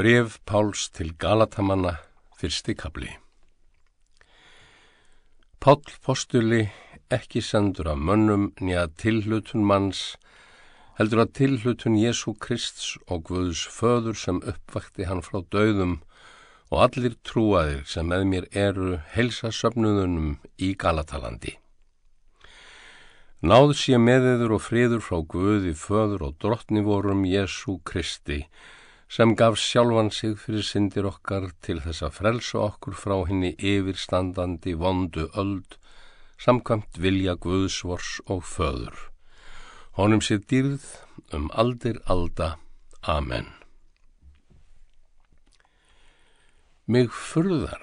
Bref Páls til Galatamanna, fyrsti kapli Pál postuli ekki sendur af mönnum nýja tilhlutun manns, heldur að tilhlutun Jésu Krists og Guðs föður sem uppvakti hann frá döðum og allir trúaðir sem með mér eru helsa söfnuðunum í Galatalandi. Náð sé meðiður og friður frá Guði föður og drottni vorum Jésu Kristi, sem gaf sjálfan sig fyrir syndir okkar til þess að frelsa okkur frá henni yfirstandandi vondu öld, samkvæmt vilja Guðsvors og föður. Honum sé dýrð um aldir alda. Amen. Mig furðar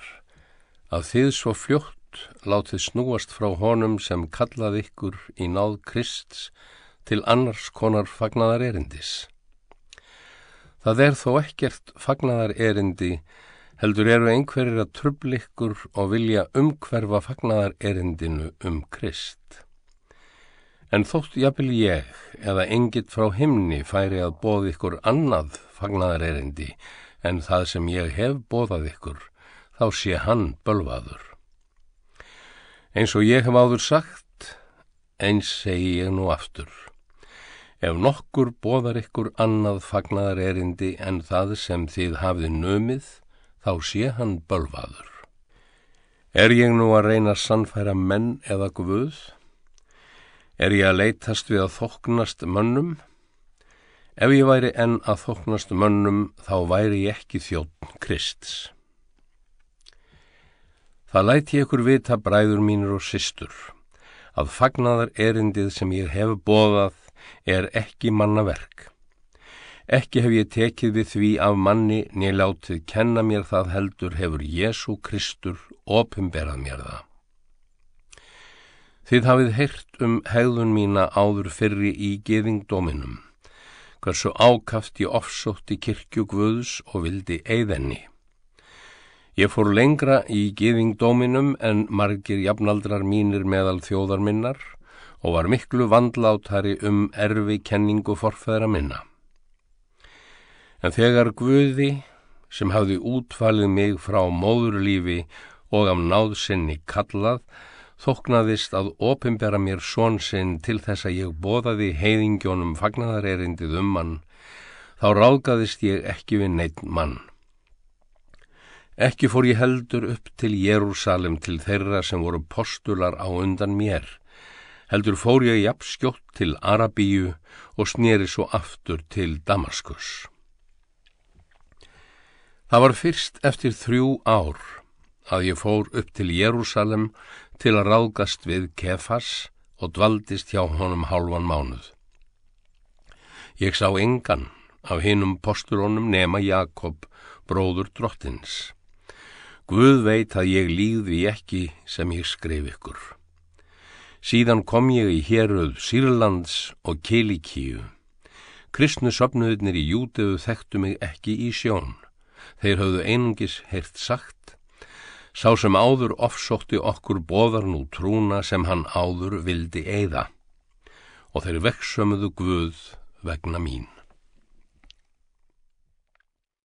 að þið svo fljótt látið snúast frá honum sem kallað ykkur í náð Krists til annars konar fagnaðar erindis. Það er þó ekkert fagnaðar erindi, heldur eru einhverjir að trublikkur og vilja umhverfa fagnaðar erindinu um Krist. En þótt jafnvel ég eða engit frá himni færi að bóð ykkur annað fagnaðar erindi en það sem ég hef bóðað ykkur, þá sé hann bölvaður. Eins og ég hef áður sagt, eins segi ég nú aftur. Ef nokkur bóðar ykkur annað fagnaðar erindi en það sem þið hafið nömið, þá sé hann bölvaður. Er ég nú að reyna að sannfæra menn eða guð? Er ég að leytast við að þoknast mönnum? Ef ég væri enn að þoknast mönnum, þá væri ég ekki þjóttn Krists. Það læti ykkur vita bræður mínur og systur, að fagnaðar erindið sem ég hef bóðað er ekki mannaverk. Ekki hef ég tekið við því af manni nýlátið kenna mér það heldur hefur Jésu Kristur opimberað mér það. Þið hafið heyrt um hegðun mína áður fyrri í geðingdóminum, hversu ákaft ég ofsótti kirkju Guðs og vildi eigðenni. Ég fór lengra í geðingdóminum en margir jafnaldrar mínir meðal þjóðar minnar og var miklu vandlátari um erfi kenningu forfæðra minna. En þegar Guði, sem hafði útfalið mig frá móðurlífi og af náðsynni kallað, þoknaðist að opimbera mér svonsinn til þess að ég bóðaði heiðingjónum fagnæðarerindið um mann, þá ráðgaðist ég ekki við neitt mann. Ekki fór ég heldur upp til Jérúsalem til þeirra sem voru postular á undan mér, heldur fór ég jafn skjótt til Arabíu og sneri svo aftur til Damaskus. Það var fyrst eftir þrjú ár að ég fór upp til Jérúsalem til að ráðgast við Kefas og dvaldist hjá honum hálfan mánuð. Ég sá engan af hinnum posturónum nema Jakob, bróður drottins. Guð veit að ég líði ekki sem ég skrif ykkur. Síðan kom ég í héruð Sýrlands og Kilikíu. Kristnu sopnuðnir í Júteu þekktu mig ekki í sjón. Þeir höfðu einungis heyrt sagt. Sá sem áður ofsótti okkur bóðar nú trúna sem hann áður vildi eigða. Og þeir vekksömuðu Guð vegna mín.